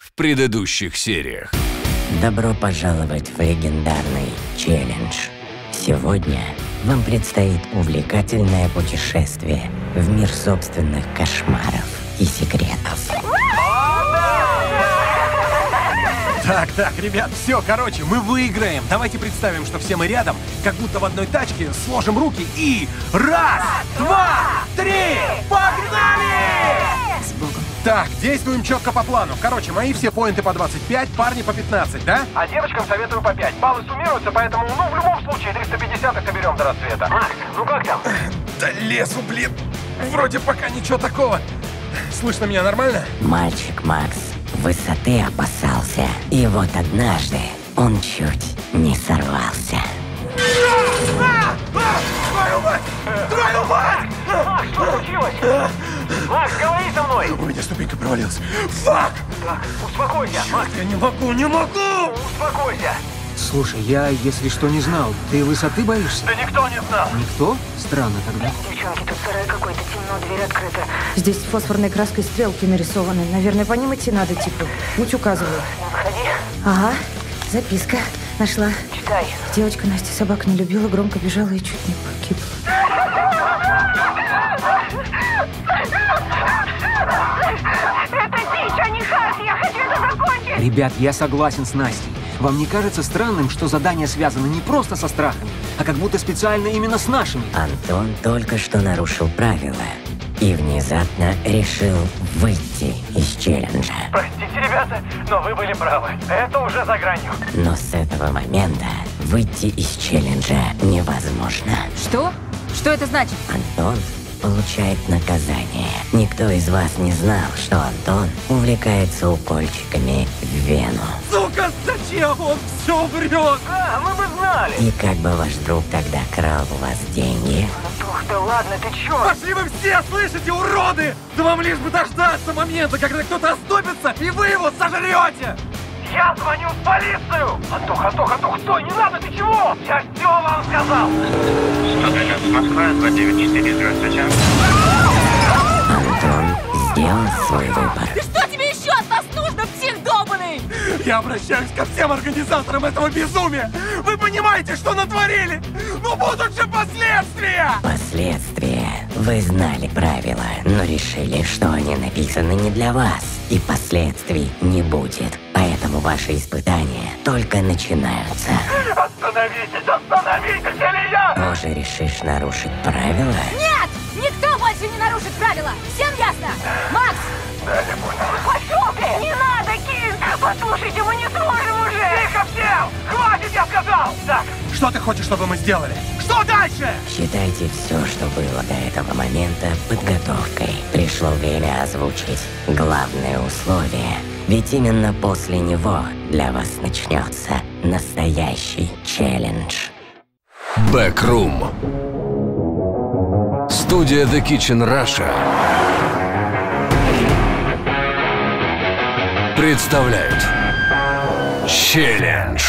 в предыдущих сериях. Добро пожаловать в легендарный челлендж. Сегодня вам предстоит увлекательное путешествие в мир собственных кошмаров и секретов. Так, так, ребят, все, короче, мы выиграем. Давайте представим, что все мы рядом, как будто в одной тачке, сложим руки и... Раз, два, три, погнали! Так, действуем четко по плану. Короче, мои все поинты по 25, парни по 15, да? А девочкам советую по 5. Баллы суммируются, поэтому, ну, в любом случае, 350 их соберем до рассвета. Макс, ну как там? Да лесу, блин. Вроде пока ничего такого. Слышно меня нормально? Мальчик Макс высоты опасался. И вот однажды он чуть не сорвался. А! А! Твою мать! Твою мать! Что случилось? Макс, говори со мной! У меня ступенька провалилась. Фак! Так, успокойся, Макс, Я не могу, не могу! успокойся! Слушай, я, если что, не знал. Ты высоты боишься? Да никто не знал! Никто? Странно тогда. Девчонки, тут сарай какой-то, темно, дверь открыта. Здесь фосфорной краской стрелки нарисованы. Наверное, по ним идти надо, типа. Путь указываю. Выходи, Ага, записка. Нашла. читай. Девочка Настя собак не любила, громко бежала и чуть не погибла. Ребят, я согласен с Настей. Вам не кажется странным, что задания связаны не просто со страхами, а как будто специально именно с нашими? Антон только что нарушил правила и внезапно решил выйти из челленджа. Простите, ребята, но вы были правы. Это уже за гранью. Но с этого момента выйти из челленджа невозможно. Что? Что это значит? Антон получает наказание. Никто из вас не знал, что Антон увлекается укольчиками в вену. Сука, зачем он все врет? А, мы бы знали! И как бы ваш друг тогда крал у вас деньги? Антох, да ладно, ты чё? Пошли вы все, слышите, уроды! Да вам лишь бы дождаться момента, когда кто-то оступится, и вы его сожрете! Я звоню в полицию! Антох, Антох, Антох, стой, не надо, ты чего? Я все вам сказал! Москва, 294, здравствуйте. Антон сделал свой выбор. Что тебе еще от нас нужно, псих долбанный? Я обращаюсь ко всем организаторам этого безумия! Вы понимаете, что натворили? Ну будут же последствия! Последствия. Вы знали правила, но решили, что они написаны не для вас, и последствий не будет. Поэтому ваши испытания только начинаются. Остановитесь, остановитесь, или я! Тоже решишь нарушить правила? Нет! Никто больше не нарушит правила! Всем ясно? Макс! Пошел ты! Не надо, Кин! Послушайте, мы не сможем уже! Тихо всем! Хватит, я сказал! Так, Что ты хочешь, чтобы мы сделали? Что дальше? Считайте все, что было до этого момента, подготовкой. Пришло время озвучить главное условие. Ведь именно после него для вас начнется настоящий челлендж. Бэкрум. Студия The Kitchen Russia представляют Челлендж.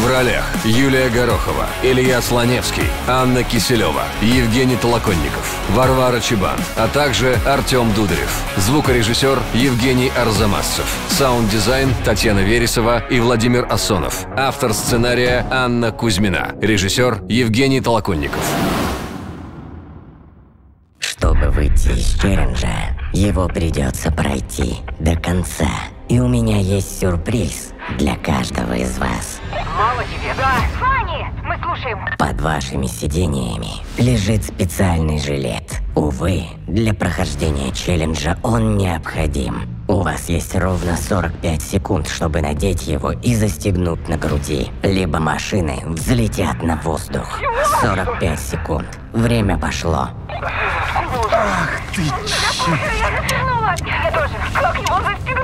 В ролях Юлия Горохова, Илья Слоневский, Анна Киселева, Евгений Толоконников, Варвара Чебан, а также Артем Дударев. Звукорежиссер Евгений Арзамасцев. Саунд-дизайн Татьяна Вересова и Владимир Асонов. Автор сценария Анна Кузьмина. Режиссер Евгений Толоконников. Чтобы выйти из челленджа, его придется пройти до конца. И у меня есть сюрприз для каждого из вас. мало тебе, да? Фанни, мы слушаем. Под вашими сидениями лежит специальный жилет. Увы, для прохождения челленджа он необходим. У вас есть ровно 45 секунд, чтобы надеть его и застегнуть на груди. Либо машины взлетят на воздух. 45 секунд. Время пошло. Я застегнула. Я тоже. Как его застегнуть?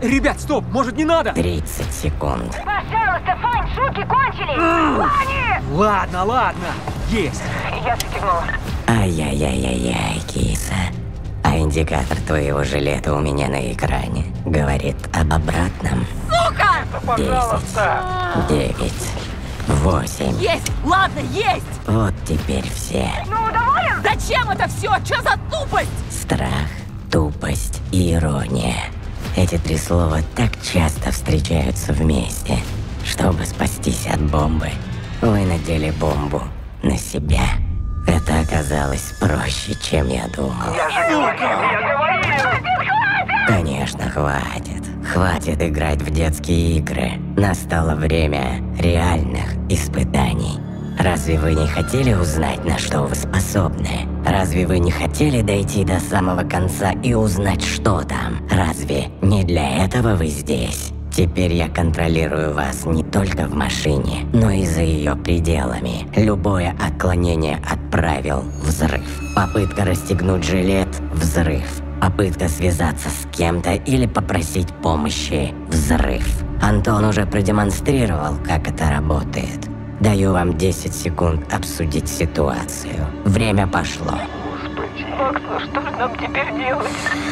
Ребят, стоп, может не надо? 30 секунд. Пожалуйста, Фань, шутки кончились. Фанни! Ладно, ладно. Есть. Я застегнула. Ай-яй-яй-яй-яй, киса. А индикатор твоего жилета у меня на экране говорит об обратном. Пожалуйста! Десять, девять, восемь. Есть! Ладно, есть! Вот теперь все. Ну, доволен? Зачем это все? Что за тупость? Страх, тупость и ирония. Эти три слова так часто встречаются вместе. Чтобы спастись от бомбы, вы надели бомбу на себя. Это оказалось проще, чем я думал. Я же говорил, я говорил! Конечно, хватит. Хватит играть в детские игры. Настало время реальных испытаний. Разве вы не хотели узнать, на что вы способны? Разве вы не хотели дойти до самого конца и узнать, что там? Разве не для этого вы здесь? Теперь я контролирую вас не только в машине, но и за ее пределами. Любое отклонение от правил – взрыв. Попытка расстегнуть жилет – взрыв. Попытка связаться с кем-то или попросить помощи – взрыв. Антон уже продемонстрировал, как это работает. Даю вам 10 секунд обсудить ситуацию. Время пошло. Макс, ну что же нам теперь делать?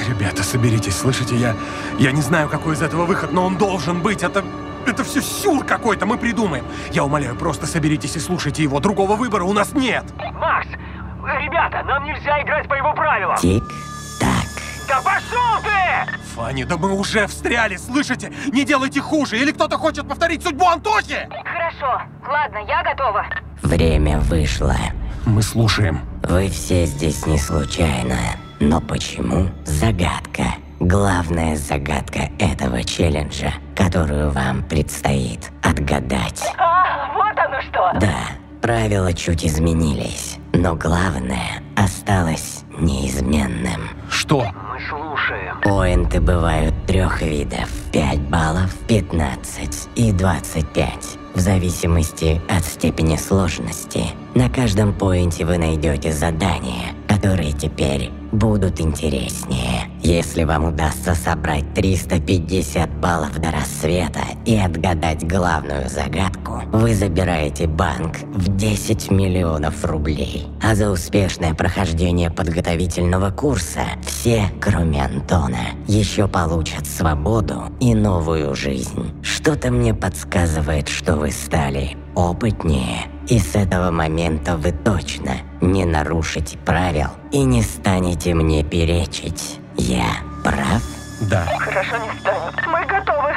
Ребята, соберитесь, слышите? Я, я не знаю, какой из этого выход, но он должен быть. Это, это все сюр какой-то, мы придумаем. Я умоляю, просто соберитесь и слушайте его. Другого выбора у нас нет. Макс, ребята, нам нельзя играть по его правилам. Тик-так. Да пошел ты! Фанни, да мы уже встряли, слышите? Не делайте хуже, или кто-то хочет повторить судьбу Антохи? Хорошо. Ладно, я готова. Время вышло. Мы слушаем. Вы все здесь не случайно. Но почему? Загадка. Главная загадка этого челленджа, которую вам предстоит отгадать. А, вот оно что! Да, правила чуть изменились, но главное осталось неизменным. Что? Мы слушаем. Поинты бывают трех видов. 5 баллов, 15 и 25. В зависимости от степени сложности. На каждом поинте вы найдете задания, которые теперь будут интереснее. Если вам удастся собрать 350 баллов до рассвета и отгадать главную загадку, вы забираете банк в 10 миллионов рублей. А за успешное прохождение подготовительного курса все, кроме Антона, еще получат свободу и новую жизнь. Что-то мне подсказывает, что вы стали опытнее. И с этого момента вы точно не нарушите правил и не станете мне перечить. Я прав? Да. Хорошо не станет. Мы готовы.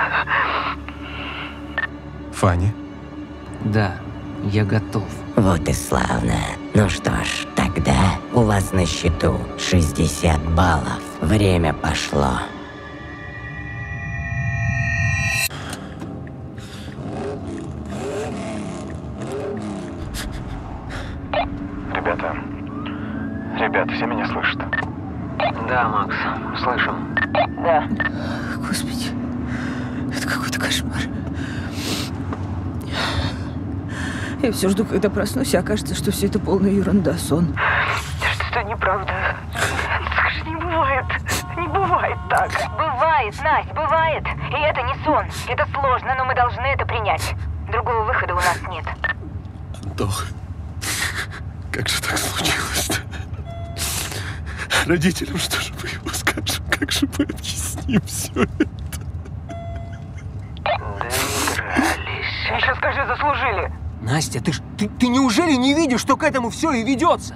Фанни? Да, я готов. Вот и славно. Ну что ж, тогда у вас на счету 60 баллов. Время пошло. Все жду, когда проснусь, и окажется, что все это полная ерунда, сон. Что неправда? Скажи, не бывает. Не бывает так. Бывает, Настя, бывает. И это не сон. Это сложно, но мы должны это принять. Другого выхода у нас нет. Антох, как же так случилось-то? Родителям что же мы ему скажем? Как же мы объясним все это? Еще скажи, заслужили. Настя, ты, ж- ты, ты неужели не видишь, что к этому все и ведется?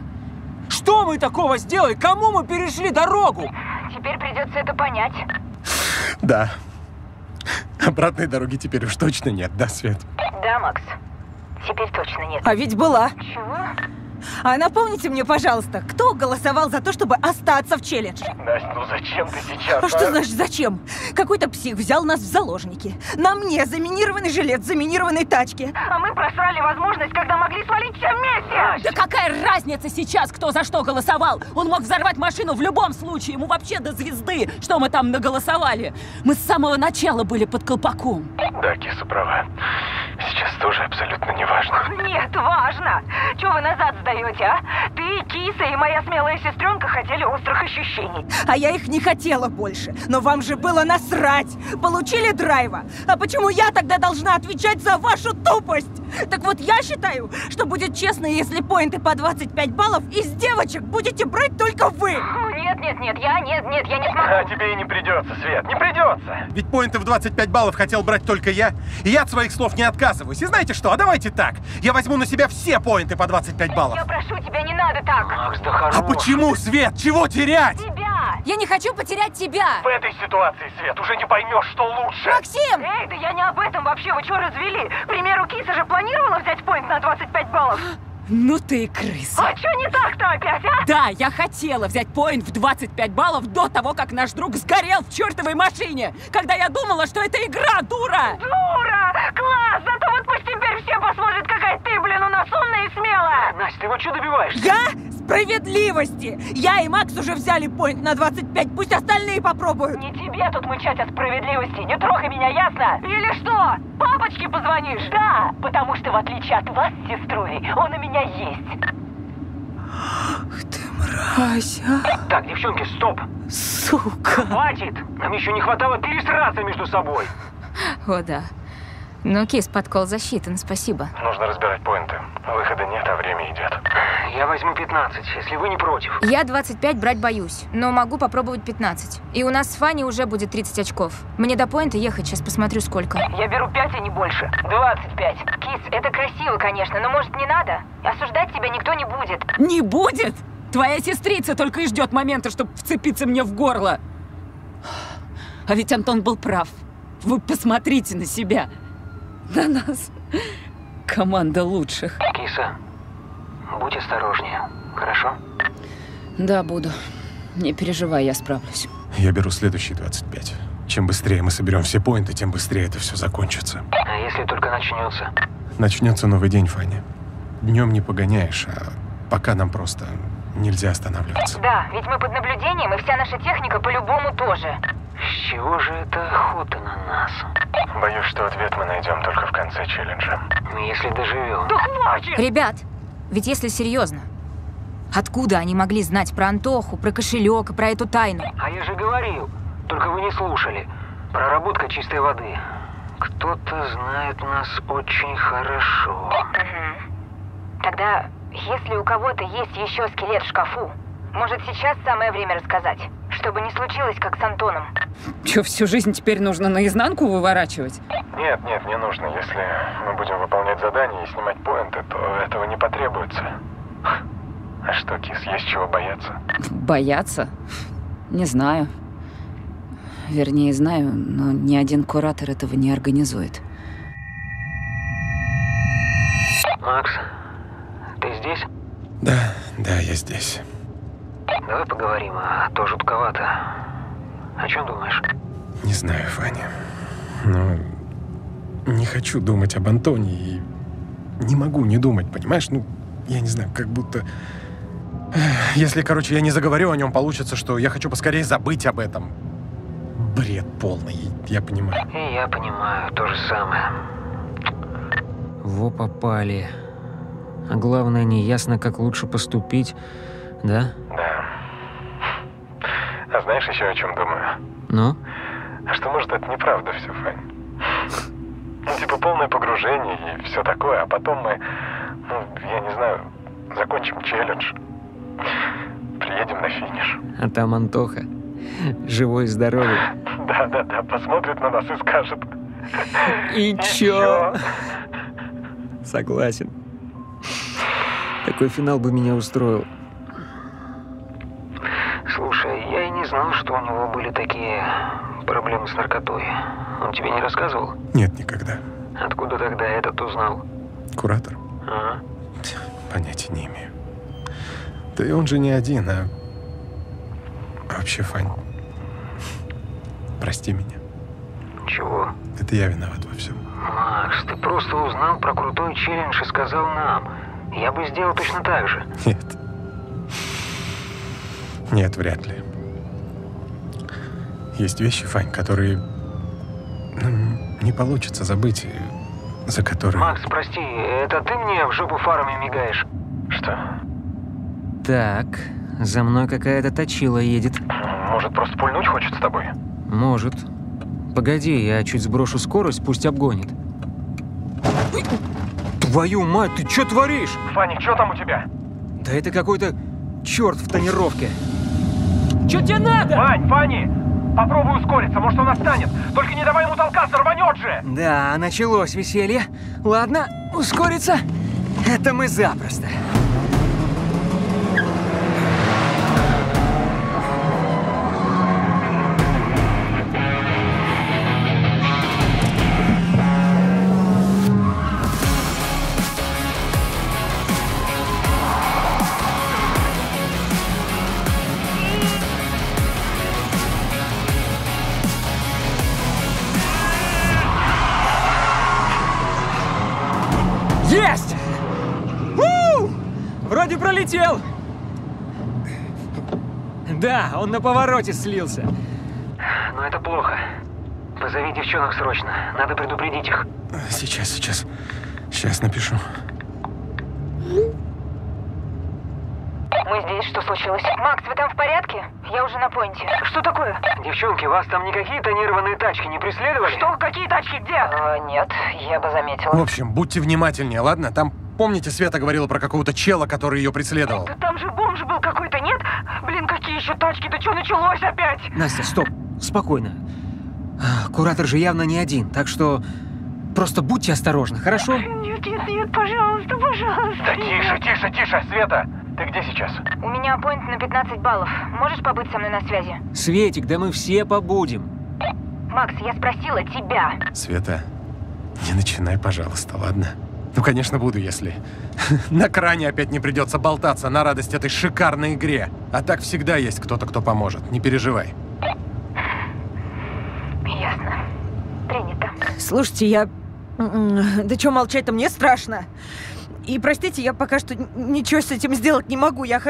Что мы такого сделали? Кому мы перешли дорогу? Теперь придется это понять. Да. Обратной дороги теперь уж точно нет, да, Свет? Да, Макс. Теперь точно нет. А ведь была. Чего? А напомните мне, пожалуйста, кто голосовал за то, чтобы остаться в челлендже? Настя, ну зачем ты сейчас? А что значит зачем? Какой-то псих взял нас в заложники. На мне заминированный жилет заминированной тачке. А мы просрали возможность, когда могли свалить все вместе. Да какая разница сейчас, кто за что голосовал? Он мог взорвать машину в любом случае. Ему вообще до звезды, что мы там наголосовали. Мы с самого начала были под колпаком. Да, Киса права. Сейчас тоже абсолютно не важно. Нет, важно. Чего вы назад сдаете, а? Ты, Киса и моя смелая сестренка хотели острых ощущений. А я их не хотела больше. Но вам же было насрать. Получили драйва. А почему я тогда должна отвечать за вашу тупость? Так вот, я считаю, что будет честно, если поинты по 25 баллов из девочек будете брать только вы. Нет, нет, нет, я нет, нет, я не А смогу. тебе и не придется, Свет, не придется. Ведь поинты в 25 баллов хотел брать только я. И я от своих слов не отказываюсь. И знаете что, а давайте так. Я возьму на себя все поинты по 25 баллов. Я прошу тебя, не надо так. Макс, да хорош. А почему, Свет? Чего терять? Тебя! Я не хочу потерять тебя! В этой ситуации, Свет, уже не поймешь, что лучше. Максим! Эй, да я не об этом вообще, вы что развели? К примеру, Киса же планировала взять поинт на 25 баллов. Ну ты и крыса. А что не так-то опять, а? Да, я хотела взять поинт в 25 баллов до того, как наш друг сгорел в чертовой машине, когда я думала, что это игра, дура! Дура! Класс! Посмотрят, какая ты, блин, у нас умная и смелая! Настя, ты вот что добиваешься? Я справедливости! Я и Макс уже взяли поинт на 25, пусть остальные попробуют. Не тебе тут мычать о справедливости, не трогай меня, ясно? Или что? Папочке позвонишь? Да, потому что в отличие от вас сестрой, он у меня есть. Мразь, а? Так, девчонки, стоп. Сука! Хватит. Нам еще не хватало пересраться между собой. О, да. Ну, Кис, подкол засчитан, спасибо. Нужно разбирать поинты. Выхода нет, а время идет. Я возьму 15, если вы не против. Я 25 брать боюсь, но могу попробовать 15. И у нас с Фанни уже будет 30 очков. Мне до поинта ехать, сейчас посмотрю, сколько. Я беру 5, а не больше. 25. Кис, это красиво, конечно, но может не надо? Осуждать тебя никто не будет. Не будет! Твоя сестрица только и ждет момента, чтобы вцепиться мне в горло. А ведь Антон был прав. Вы посмотрите на себя. На нас. Команда лучших. Киса, будь осторожнее, хорошо? Да, буду. Не переживай, я справлюсь. Я беру следующие 25. Чем быстрее мы соберем все поинты, тем быстрее это все закончится. А если только начнется? Начнется новый день, Фаня. Днем не погоняешь, а пока нам просто нельзя останавливаться. Да, ведь мы под наблюдением, и вся наша техника по-любому тоже. С чего же это охота на нас? Боюсь, что ответ мы найдем только в конце челленджа. Если доживем. Да хватит! Ребят, ведь если серьезно, откуда они могли знать про Антоху, про кошелек и про эту тайну? А я же говорил, только вы не слушали. Проработка чистой воды. Кто-то знает нас очень хорошо. Тогда, если у кого-то есть еще скелет в шкафу, может сейчас самое время рассказать, чтобы не случилось, как с Антоном. Че, всю жизнь теперь нужно наизнанку выворачивать? Нет, нет, не нужно. Если мы будем выполнять задания и снимать поинты, то этого не потребуется. А что, Кис, есть чего бояться? Бояться? Не знаю. Вернее, знаю, но ни один куратор этого не организует. Макс, ты здесь? Да, да, я здесь. Давай поговорим, а то жутковато. О чем думаешь? Не знаю, Фаня. Но не хочу думать об Антоне и не могу не думать, понимаешь? Ну, я не знаю, как будто... Если, короче, я не заговорю о нем, получится, что я хочу поскорее забыть об этом. Бред полный, я понимаю. И я понимаю, то же самое. Во попали. А главное, не ясно, как лучше поступить, да? Да. А знаешь еще о чем думаю? Ну? А что, может, это неправда все, Фань? Ну, типа полное погружение и все такое, а потом мы, ну, я не знаю, закончим челлендж. Приедем на финиш. А там Антоха. Живой и здоровый. Да-да-да, посмотрит на нас и скажет. И чё? Согласен. Такой финал бы меня устроил. Слушай, я и не знал, что у него были такие проблемы с наркотой. Он тебе не рассказывал? Нет, никогда. Откуда тогда этот узнал? Куратор? А? Понятия не имею. Да и он же не один, а... Вообще, Фань, прости меня. Чего? Это я виноват во всем. Макс, ты просто узнал про крутой челлендж и сказал нам. Я бы сделал точно так же. Нет. Нет, вряд ли. Есть вещи, Фань, которые ну, не получится забыть, за которые... Макс, прости, это ты мне в жопу фарами мигаешь? Что? Так, за мной какая-то точила едет. Может, просто пульнуть хочет с тобой? Может. Погоди, я чуть сброшу скорость, пусть обгонит. Твою мать, ты что творишь? Фаник, что там у тебя? Да это какой-то черт в тонировке. Че тебе надо? Фань, Фанни! Попробуй ускориться, может он отстанет. Только не давай ему толкаться, рванет же! Да, началось веселье. Ладно, ускориться. Это мы запросто. Есть! У! Вроде пролетел. Да, он на повороте слился. Но это плохо. Позови девчонок срочно. Надо предупредить их. Сейчас, сейчас. Сейчас напишу. Мы здесь, что случилось? Макс, вы там в порядке? Я уже на поинте. Что такое? Девчонки, вас там никакие тонированные тачки не преследовали? Что? Какие тачки? Где? А, нет, я бы заметила. В общем, будьте внимательнее, ладно? Там, помните, Света говорила про какого-то чела, который ее преследовал? Да там же бомж был какой-то, нет? Блин, какие еще тачки? Да что началось опять? Настя, стоп. Спокойно. А, Куратор же явно не один, так что просто будьте осторожны, хорошо? Нет, нет, нет, пожалуйста, пожалуйста. Да тише, тише, тише, Света! Ты где сейчас? У меня аппоинт на 15 баллов. Можешь побыть со мной на связи? Светик, да мы все побудем. Макс, я спросила тебя. Света, не начинай, пожалуйста, ладно? Ну, конечно, буду, если на кране опять не придется болтаться на радость этой шикарной игре. А так всегда есть кто-то, кто поможет. Не переживай. Ясно. Принято. Слушайте, я... м-м, Да что молчать-то, мне страшно. И простите, я пока что ничего с этим сделать не могу. Я,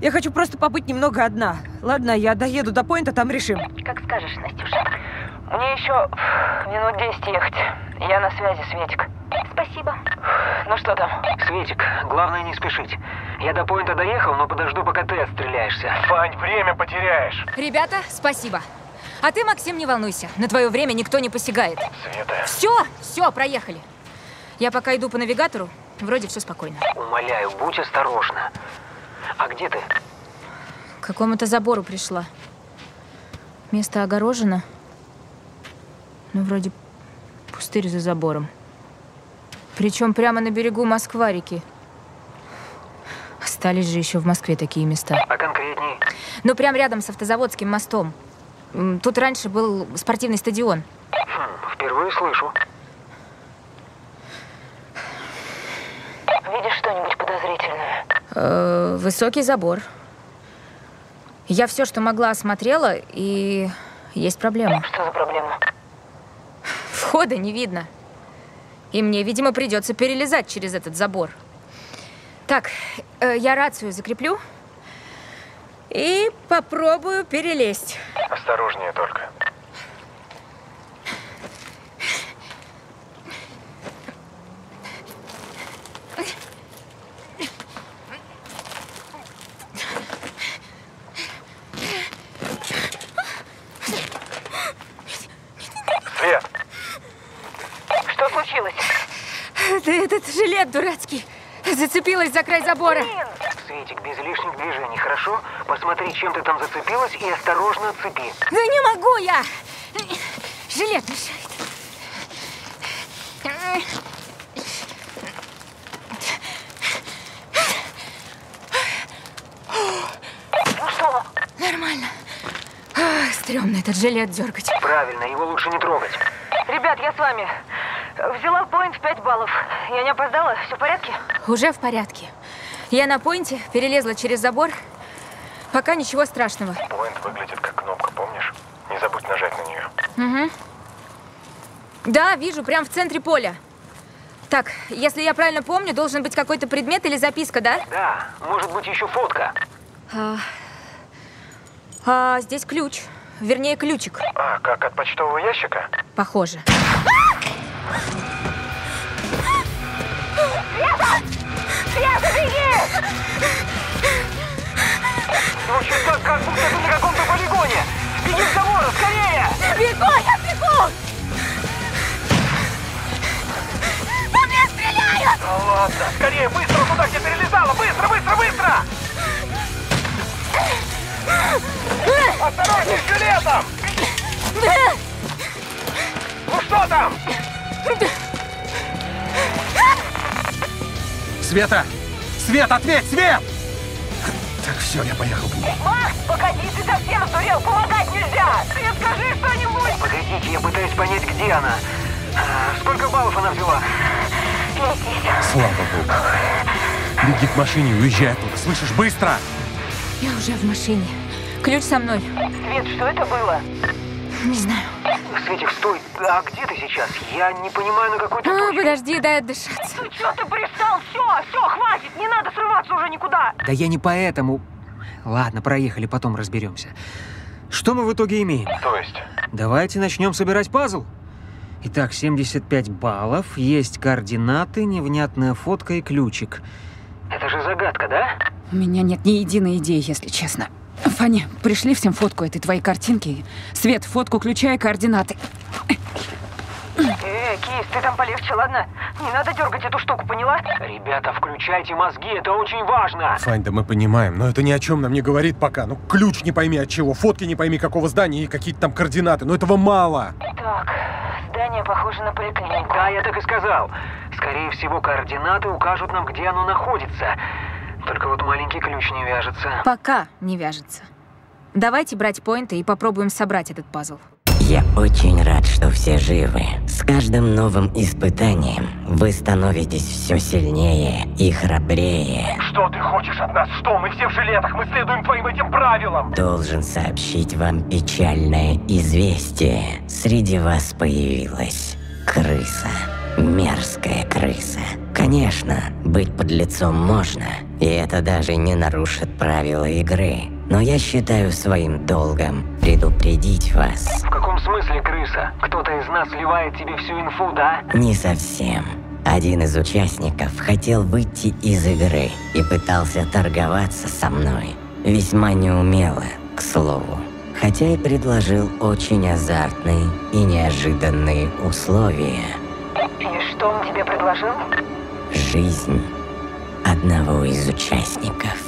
я хочу просто побыть немного одна. Ладно, я доеду до поинта, там решим. Как скажешь, Настюша. Мне еще минут 10 ехать. Я на связи, Светик. Спасибо. Ну что там? Светик, главное не спешить. Я до поинта доехал, но подожду, пока ты отстреляешься. Фань, время потеряешь. Ребята, спасибо. А ты, Максим, не волнуйся. На твое время никто не посягает. Света. Все, все, проехали. Я пока иду по навигатору. Вроде все спокойно. Умоляю, будь осторожна. А где ты? К какому-то забору пришла. Место огорожено. Ну, вроде пустырь за забором. Причем прямо на берегу Москва-реки. Остались же еще в Москве такие места. А конкретней? Ну, прям рядом с автозаводским мостом. Тут раньше был спортивный стадион. Хм, впервые слышу. Видишь что-нибудь подозрительное? Э, высокий забор. Я все, что могла, осмотрела, и есть проблема. Что за проблема? Входа не видно. И мне, видимо, придется перелезать через этот забор. Так, э, я рацию закреплю и попробую перелезть. Осторожнее только. Свет, Что случилось? Да жилет дурацкий. Зацепилась за край забора. Светик, без лишних движений, хорошо? Посмотри, чем ты там зацепилась, и осторожно отцепи. Да не могу я! Жилет мешает. Ну что? Нормально. Ах, Стрёмно этот жилет дергать. Правильно, его лучше не трогать. Ребят, я с вами. Взяла поинт в 5 баллов. Я не опоздала? Все в порядке? Уже в порядке. Я на поинте, перелезла через забор. Пока ничего страшного. Поинт выглядит как кнопка, помнишь? Не забудь нажать на нее. Угу. Да, вижу, прям в центре поля. Так, если я правильно помню, должен быть какой-то предмет или записка, да? Да, может быть еще фотка. А, а, здесь ключ. Вернее, ключик. А, как от почтового ящика? Похоже. Света, беги! Звучит так, как будто ты на каком-то полигоне. Беги к забору, скорее! Бегу, я бегу! По мне стреляют! Да ладно, скорее, быстро туда, где перелезала! Быстро, быстро, быстро! Осторожней с жилетом! Ну что там? Света! Свет, ответь, Свет! Так, все, я поехал к ней. Макс, погоди, ты совсем сдурел, помогать нельзя! Свет, скажи что-нибудь! Погодите, я пытаюсь понять, где она. А, Сколько баллов она взяла? Слава богу. Беги к машине, уезжай оттуда, слышишь? Быстро! Я уже в машине. Ключ со мной. Свет, что это было? Не знаю. Светик, стой. А где ты сейчас? Я не понимаю, на какой ты А, точке. подожди, дай отдышаться. Ну что ты пристал? Все, все, хватит, не надо срываться уже никуда. Да я не поэтому. Ладно, проехали, потом разберемся. Что мы в итоге имеем? То есть? Давайте начнем собирать пазл. Итак, 75 баллов, есть координаты, невнятная фотка и ключик. Это же загадка, да? У меня нет ни единой идеи, если честно. Фаня, пришли всем фотку этой твоей картинки. Свет, фотку ключа и координаты. Эй, Кис, ты там полегче, ладно? Не надо дергать эту штуку, поняла? Ребята, включайте мозги, это очень важно. Фань, да мы понимаем, но это ни о чем нам не говорит пока. Ну, ключ не пойми от чего, фотки не пойми какого здания и какие-то там координаты. Но этого мало. Так, здание похоже на поликлинику. Да, я так и сказал. Скорее всего, координаты укажут нам, где оно находится. Только вот маленький ключ не вяжется. Пока не вяжется. Давайте брать поинты и попробуем собрать этот пазл. Я очень рад, что все живы. С каждым новым испытанием вы становитесь все сильнее и храбрее. Что ты хочешь от нас? Что, мы все в жилетах, мы следуем твоим этим правилам. Должен сообщить вам печальное известие. Среди вас появилась крыса. Мерзкая крыса. Конечно, быть под лицом можно, и это даже не нарушит правила игры. Но я считаю своим долгом предупредить вас. В каком смысле, крыса? Кто-то из нас сливает тебе всю инфу, да? Не совсем. Один из участников хотел выйти из игры и пытался торговаться со мной. Весьма неумело, к слову. Хотя и предложил очень азартные и неожиданные условия. И что он тебе предложил? Жизнь одного из участников.